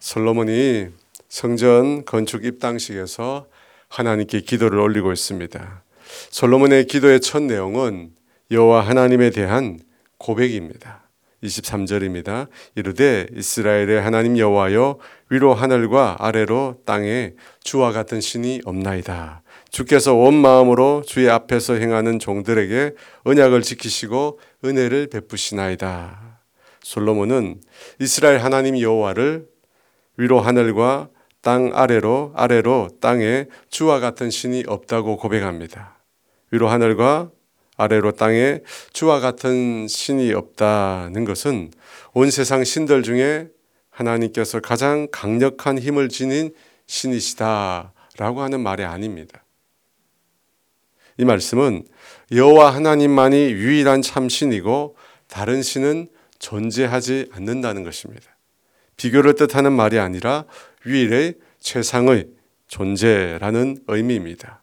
솔로몬이 성전 건축 입당식에서 하나님께 기도를 올리고 있습니다. 솔로몬의 기도의 첫 내용은 여호와 하나님에 대한 고백입니다. 23절입니다. 이르되 이스라엘의 하나님 여호와여 위로 하늘과 아래로 땅에 주와 같은 신이 없나이다. 주께서 온 마음으로 주의 앞에서 행하는 종들에게 언약을 지키시고 은혜를 베푸시나이다. 솔로몬은 이스라엘 하나님 여호와를 위로 하늘과 땅 아래로 아래로 땅에 주와 같은 신이 없다고 고백합니다. 위로 하늘과 아래로 땅에 주와 같은 신이 없다는 것은 온 세상 신들 중에 하나님께서 가장 강력한 힘을 지닌 신이시다라고 하는 말이 아닙니다. 이 말씀은 여호와 하나님만이 유일한 참 신이고 다른 신은 존재하지 않는다는 것입니다. 비교를 뜻하는 말이 아니라 유일의 최상의 존재라는 의미입니다.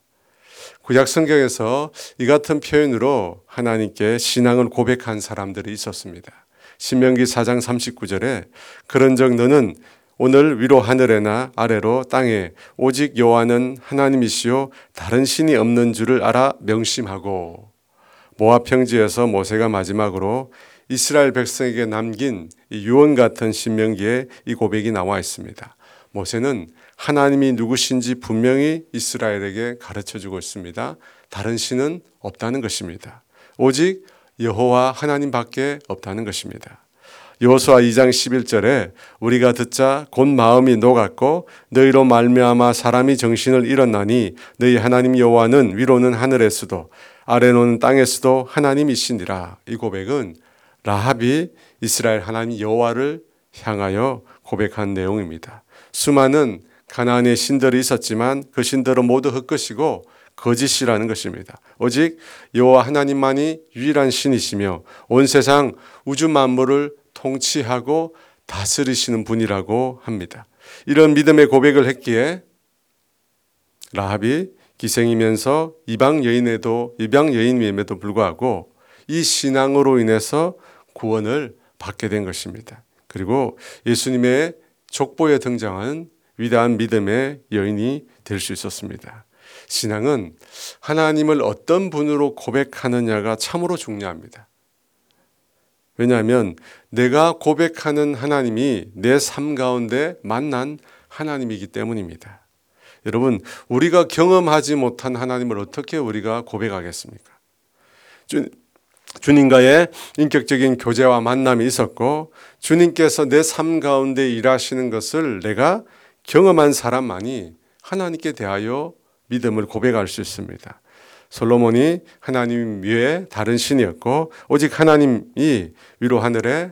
구약 성경에서 이 같은 표현으로 하나님께 신앙을 고백한 사람들이 있었습니다. 신명기 4장 39절에 그런적 너는 오늘 위로 하늘에나 아래로 땅에 오직 여호와는 하나님이시요 다른 신이 없는 줄을 알아 명심하고 모압 평지에서 모세가 마지막으로 이스라엘 백성에게 남긴 유언 같은 신명기에 이 고백이 나와 있습니다. 모세는 하나님이 누구신지 분명히 이스라엘에게 가르쳐 주고 있습니다. 다른 신은 없다는 것입니다. 오직 여호와 하나님밖에 없다는 것입니다. 여호수아 2장 11절에 우리가 듣자 곧 마음이 녹았고 너희로 말미암아 사람이 정신을 잃었나니 너희 하나님 여호와는 위로는 하늘에서도 아래로는 땅에서도 하나님이시니라. 이 고백은 라합이 이스라엘 하나님 여호와를 향하여 고백한 내용입니다. 수많은 가나안의 신들이 있었지만 그 신들은 모두 헛것이고 거짓이라는 것입니다. 오직 여호와 하나님만이 유일한 신이시며 온 세상 우주 만물을 통치하고 다스리시는 분이라고 합니다. 이런 믿음의 고백을 했기에 라합이 기생이면서 이방 여인에도 이방 여인임에도 불구하고 이 신앙으로 인해서 구원을 받게 된 것입니다. 그리고 예수님의 족보에 등장한 위대한 믿음의 여인이 될 수 있었습니다. 신앙은 하나님을 어떤 분으로 고백하느냐가 참으로 중요합니다. 왜냐하면 내가 고백하는 하나님이 내 삶 가운데 만난 하나님이기 때문입니다. 여러분, 우리가 경험하지 못한 하나님을 어떻게 우리가 고백하겠습니까? 주님과의 인격적인 교제와 만남이 있었고 주님께서 내 삶 가운데 일하시는 것을 내가 경험한 사람만이 하나님께 대하여 믿음을 고백할 수 있습니다. 솔로몬이 하나님 위에 다른 신이었고 오직 하나님이 위로 하늘에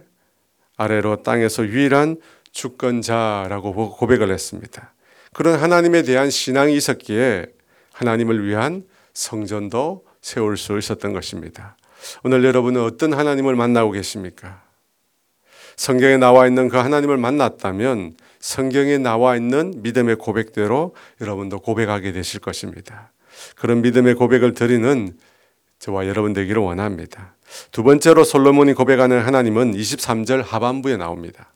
아래로 땅에서 유일한 주권자라고 고백을 했습니다. 그런 하나님에 대한 신앙이 있었기에 하나님을 위한 성전도 세울 수 있었던 것입니다. 오늘 여러분은 어떤 하나님을 만나고 계십니까? 성경에 나와 있는 그 하나님을 만났다면 성경에 나와 있는 믿음의 고백대로 여러분도 고백하게 되실 것입니다. 그런 믿음의 고백을 드리는 저와 여러분 되기를 원합니다. 두 번째로 솔로몬이 고백하는 하나님은 23절 하반부에 나옵니다.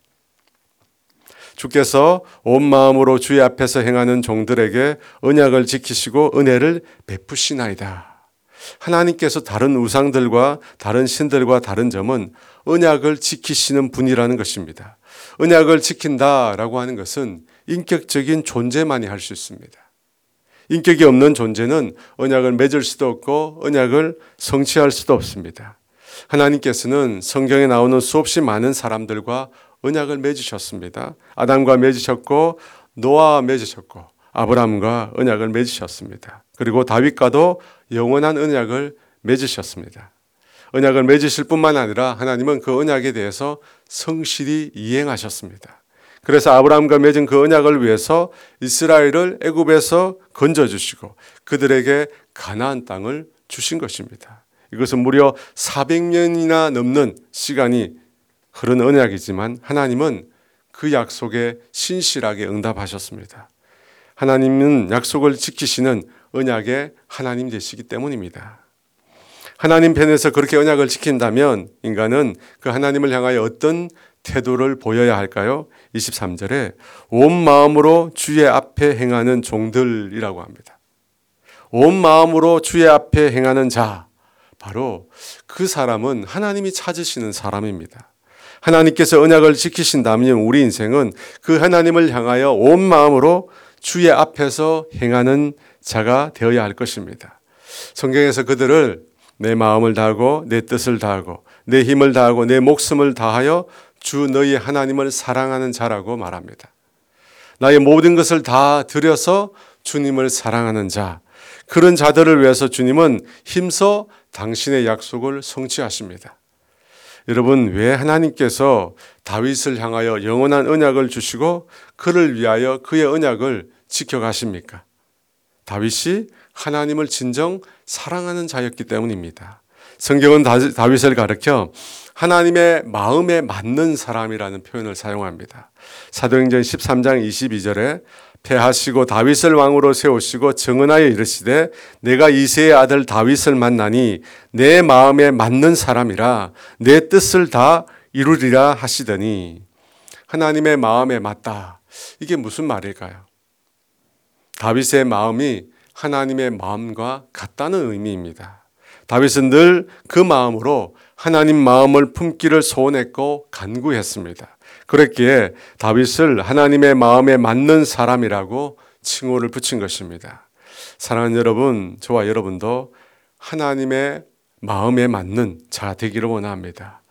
주께서 온 마음으로 주의 앞에서 행하는 종들에게 언약을 지키시고 은혜를 베푸시나이다. 하나님께서 다른 우상들과 다른 신들과 다른 점은 언약을 지키시는 분이라는 것입니다. 언약을 지킨다라고 하는 것은 인격적인 존재만이 할 수 있습니다. 인격이 없는 존재는 언약을 맺을 수도 없고 언약을 성취할 수도 없습니다. 하나님께서는 성경에 나오는 수없이 많은 사람들과 언약을 맺으셨습니다. 아담과 맺으셨고 노아와 맺으셨고 아브라함과 언약을 맺으셨습니다. 그리고 다윗과도 영원한 언약을 맺으셨습니다. 언약을 맺으실 뿐만 아니라 하나님은 그 언약에 대해서 성실히 이행하셨습니다. 그래서 아브라함과 맺은 그 언약을 위해서 이스라엘을 애굽에서 건져 주시고 그들에게 가나안 땅을 주신 것입니다. 이것은 무려 400년이나 넘는 시간이 흐른 언약이지만 하나님은 그 약속에 신실하게 응답하셨습니다. 하나님은 약속을 지키시는 언약의 하나님 되시기 때문입니다. 하나님 편에서 그렇게 언약을 지킨다면 인간은 그 하나님을 향하여 어떤 태도를 보여야 할까요? 23절에 온 마음으로 주의 앞에 행하는 종들이라고 합니다. 온 마음으로 주의 앞에 행하는 자, 바로 그 사람은 하나님이 찾으시는 사람입니다. 하나님께서 언약을 지키신다면 우리 인생은 그 하나님을 향하여 온 마음으로 주의 앞에서 행하는 자가 되어야 할 것입니다. 성경에서 그들을 내 마음을 다하고 내 뜻을 다하고 내 힘을 다하고 내 목숨을 다하여 주 너희 하나님을 사랑하는 자라고 말합니다. 나의 모든 것을 다 들여서 주님을 사랑하는 자. 그런 자들을 위해서 주님은 힘써 당신의 약속을 성취하십니다. 여러분, 왜 하나님께서 다윗을 향하여 영원한 언약을 주시고 그를 위하여 그의 언약을 지켜가십니까? 다윗이 하나님을 진정 사랑하는 자였기 때문입니다. 성경은 다윗을 가르켜 하나님의 마음에 맞는 사람이라는 표현을 사용합니다. 사도행전 13장 22절에 패하시고 다윗을 왕으로 세우시고 정은하여 이르시되 내가 이세의 아들 다윗을 만나니 내 마음에 맞는 사람이라 내 뜻을 다 이루리라 하시더니 하나님의 마음에 맞다. 이게 무슨 말일까요? 다윗의 마음이 하나님의 마음과 같다는 의미입니다. 다윗은 늘 그 마음으로 하나님 마음을 품기를 소원했고 간구했습니다. 그랬기에 다윗을 하나님의 마음에 맞는 사람이라고 칭호를 붙인 것입니다. 사랑하는 여러분, 저와 여러분도 하나님의 마음에 맞는 자 되기를 원합니다.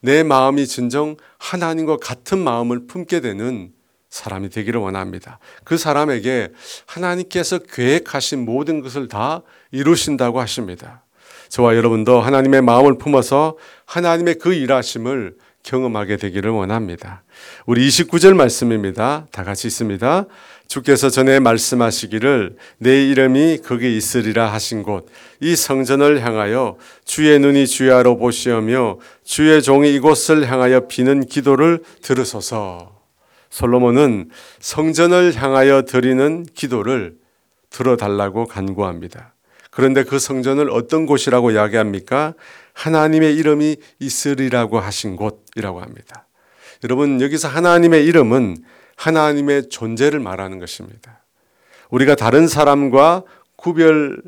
내 마음이 진정 하나님과 같은 마음을 품게 되는 사람이 되기를 원합니다. 그 사람에게 하나님께서 계획하신 모든 것을 다 이루신다고 하십니다. 저와 여러분도 하나님의 마음을 품어서 하나님의 그 일하심을 경험하게 되기를 원합니다. 우리 29절 말씀입니다. 다 같이 있습니다. 주께서 전에 말씀하시기를 내 이름이 거기 있으리라 하신 곳 이 성전을 향하여 주의 눈이 주야로 보시며 주의 종이 이곳을 향하여 비는 기도를 들으소서. 솔로몬은 성전을 향하여 드리는 기도를 들어달라고 간구합니다. 그런데 그 성전을 어떤 곳이라고 이야기합니까? 하나님의 이름이 있으리라고 하신 곳이라고 합니다. 여러분, 여기서 하나님의 이름은 하나님의 존재를 말하는 것입니다. 우리가 다른 사람과 구별,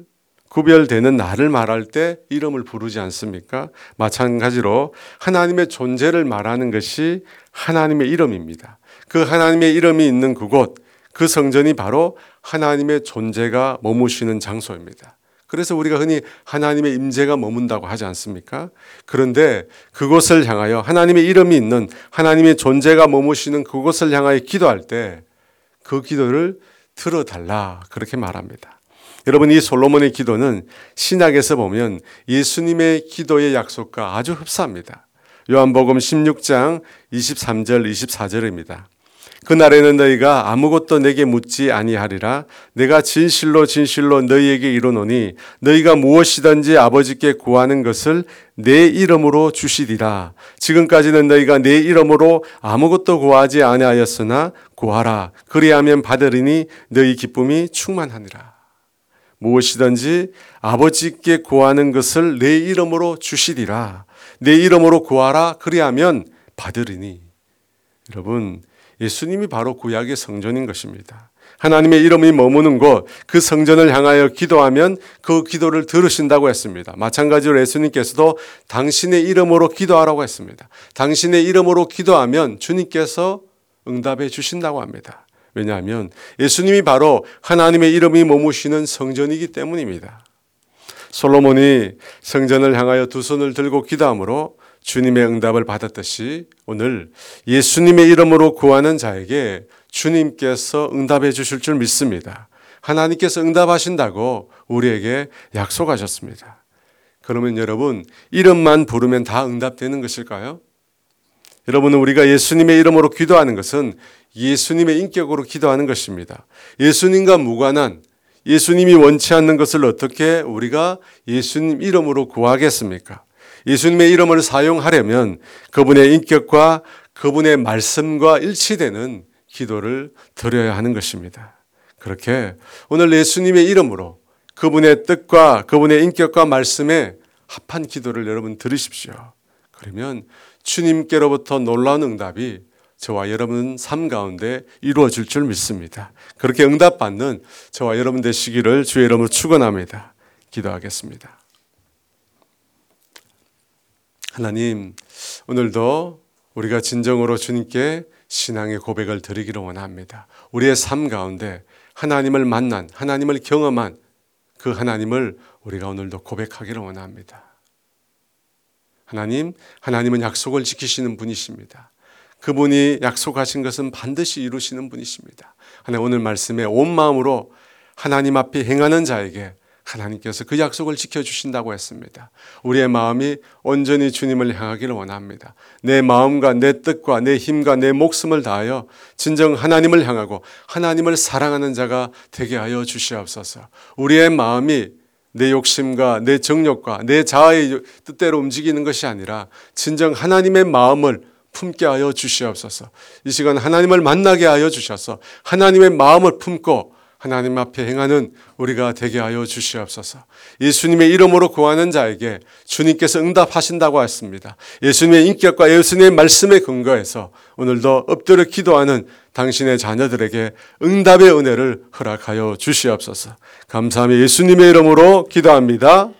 구별되는 나를 말할 때 이름을 부르지 않습니까? 마찬가지로 하나님의 존재를 말하는 것이 하나님의 이름입니다. 그 하나님의 이름이 있는 그곳, 그 성전이 바로 하나님의 존재가 머무시는 장소입니다. 그래서 우리가 흔히 하나님의 임재가 머문다고 하지 않습니까? 그런데 그곳을 향하여 하나님의 이름이 있는 하나님의 존재가 머무시는 그곳을 향하여 기도할 때 그 기도를 들어달라 그렇게 말합니다. 여러분 이 솔로몬의 기도는 신약에서 보면 예수님의 기도의 약속과 아주 흡사합니다. 요한복음 16장 23절 24절입니다. 그날에는 너희가 아무것도 내게 묻지 아니하리라. 내가 진실로 진실로 너희에게 이르노니 너희가 무엇이든지 아버지께 구하는 것을 내 이름으로 주시리라. 지금까지는 너희가 내 이름으로 아무것도 구하지 아니하였으나 구하라. 그리하면 받으리니 너희 기쁨이 충만하니라. 무엇이든지 아버지께 구하는 것을 내 이름으로 주시리라. 내 이름으로 구하라. 그리하면 받으리니. 여러분 예수님이 바로 구약의 성전인 것입니다. 하나님의 이름이 머무는 곳, 그 성전을 향하여 기도하면 그 기도를 들으신다고 했습니다. 마찬가지로 예수님께서도 당신의 이름으로 기도하라고 했습니다. 당신의 이름으로 기도하면 주님께서 응답해 주신다고 합니다. 왜냐하면 예수님이 바로 하나님의 이름이 머무시는 성전이기 때문입니다. 솔로몬이 성전을 향하여 두 손을 들고 기도함으로 주님의 응답을 받았듯이 오늘 예수님의 이름으로 구하는 자에게 주님께서 응답해 주실 줄 믿습니다. 하나님께서 응답하신다고 우리에게 약속하셨습니다. 그러면 여러분, 이름만 부르면 다 응답되는 것일까요? 여러분은 우리가 예수님의 이름으로 기도하는 것은 예수님의 인격으로 기도하는 것입니다. 예수님과 무관한 예수님이 원치 않는 것을 어떻게 우리가 예수님 이름으로 구하겠습니까? 예수님의 이름을 사용하려면 그분의 인격과 그분의 말씀과 일치되는 기도를 드려야 하는 것입니다. 그렇게 오늘 예수님의 이름으로 그분의 뜻과 그분의 인격과 말씀에 합한 기도를 여러분 들으십시오. 그러면 주님께로부터 놀라운 응답이 저와 여러분 삶 가운데 이루어질 줄 믿습니다. 그렇게 응답받는 저와 여러분 되시기를 주의 이름으로 축원합니다. 기도하겠습니다. 하나님, 오늘도 우리가 진정으로 주님께 신앙의 고백을 드리기를 원합니다. 우리의 삶 가운데 하나님을 만난, 하나님을 경험한 그 하나님을 우리가 오늘도 고백하기를 원합니다. 하나님, 하나님은 약속을 지키시는 분이십니다. 그분이 약속하신 것은 반드시 이루시는 분이십니다. 하나님 오늘 말씀에 온 마음으로 하나님 앞에 행하는 자에게 하나님께서 그 약속을 지켜주신다고 했습니다. 우리의 마음이 온전히 주님을 향하기를 원합니다. 내 마음과 내 뜻과 내 힘과 내 목숨을 다하여 진정 하나님을 향하고 하나님을 사랑하는 자가 되게 하여 주시옵소서. 우리의 마음이 내 욕심과 내 정욕과 내 자아의 뜻대로 움직이는 것이 아니라 진정 하나님의 마음을 품게 하여 주시옵소서. 이 시간 하나님을 만나게 하여 주셔서 하나님의 마음을 품고 하나님 앞에 행하는 우리가 되게 하여 주시옵소서. 예수님의 이름으로 구하는 자에게 주님께서 응답하신다고 했습니다. 예수님의 인격과 예수님의 말씀에 근거해서 오늘도 엎드려 기도하는 당신의 자녀들에게 응답의 은혜를 허락하여 주시옵소서. 감사하며 예수님의 이름으로 기도합니다.